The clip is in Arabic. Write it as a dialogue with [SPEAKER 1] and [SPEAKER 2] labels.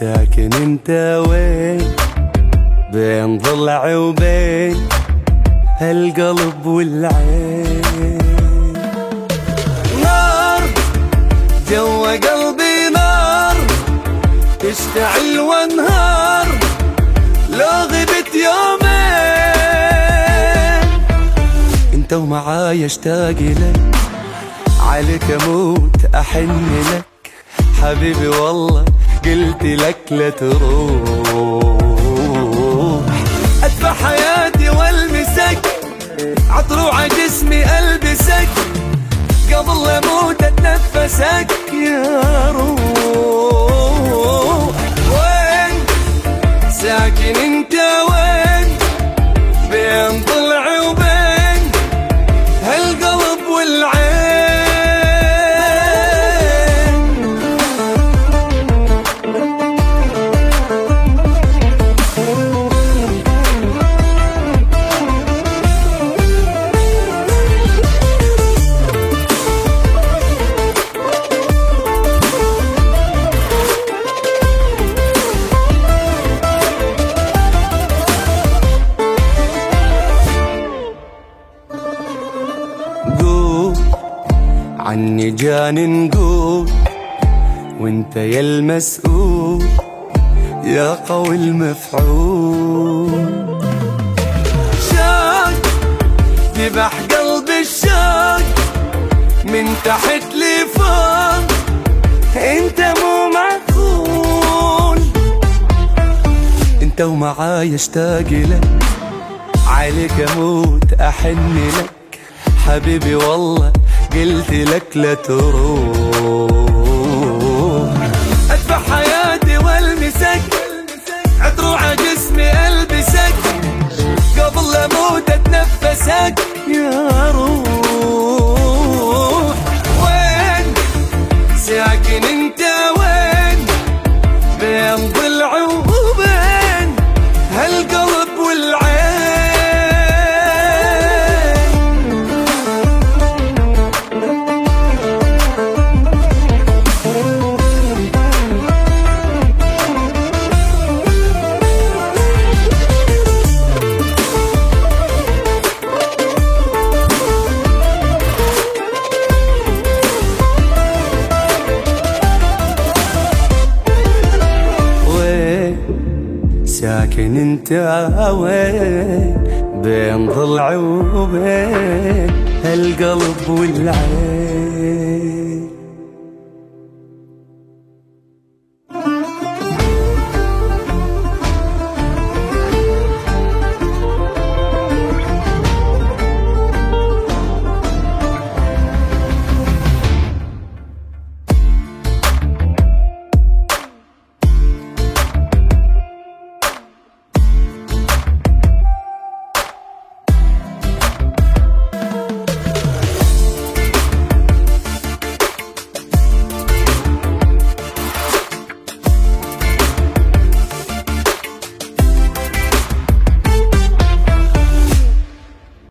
[SPEAKER 1] ساكن انت وين؟ بين ضلع وبين هالقلب والعين. نار جوا قلبي نار تشتعل وانهار لو غبت يومين. انت ومعاي اشتاق لك عليك أموت احن لك. حبيبي والله قلت لك لا تروح. أدفع حياتي والمسك عطروع جسمي ألبسك قبل أموت أتنفسك. يا روح. عني جان قول وانت يا المسؤول يا قوي المفعول. شاق ذبح قلبي الشاق من تحت لفوق انت مو معقول. انت ومعاي اشتاق لك عليك أموت احن لك. حبيبي والله قلت لك لا تروح. أدفع حياتي والمسك عطروع جسمي. ساكن انت وين؟ بين ضلع وبين هالقلب والعين.